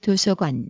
도서관